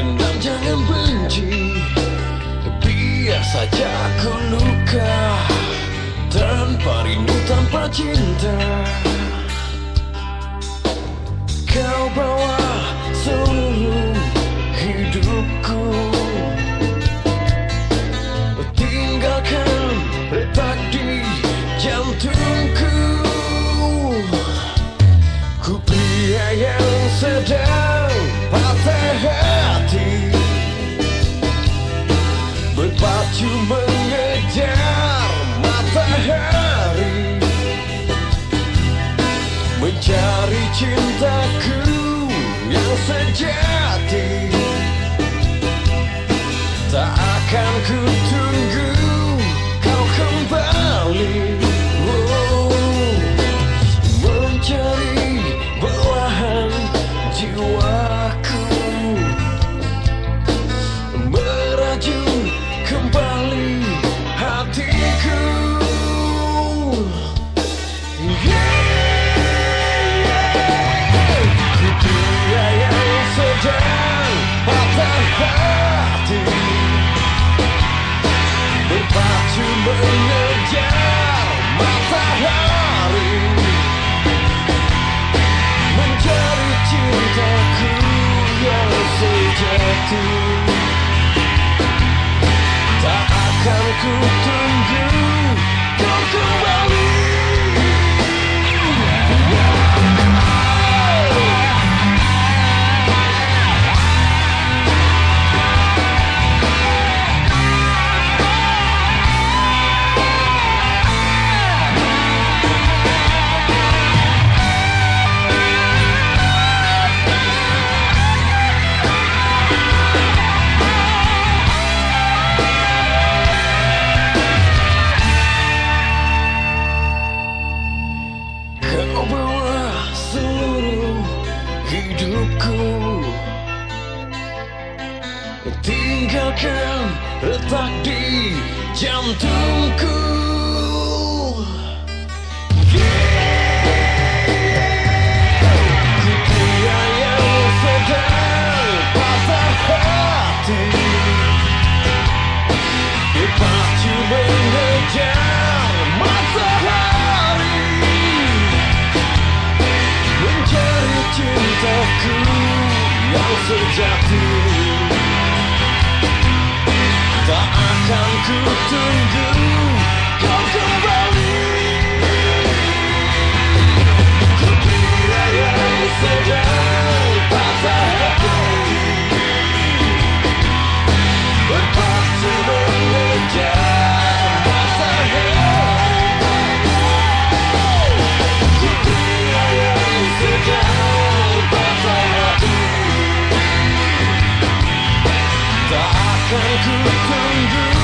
Dan jangan benci. Biar saja ku luka Tanpa rindu, tanpa cinta. Kau bawa seluruh hidupku. Tinggalkan retak di jantungku. Ku pria yang sedang sejati Tak akan ku tunggu Tinggalkan retak di jantungku. Cintaku yang sejati Tak akan ku tunggu kau kembali Tak akan ku tunggu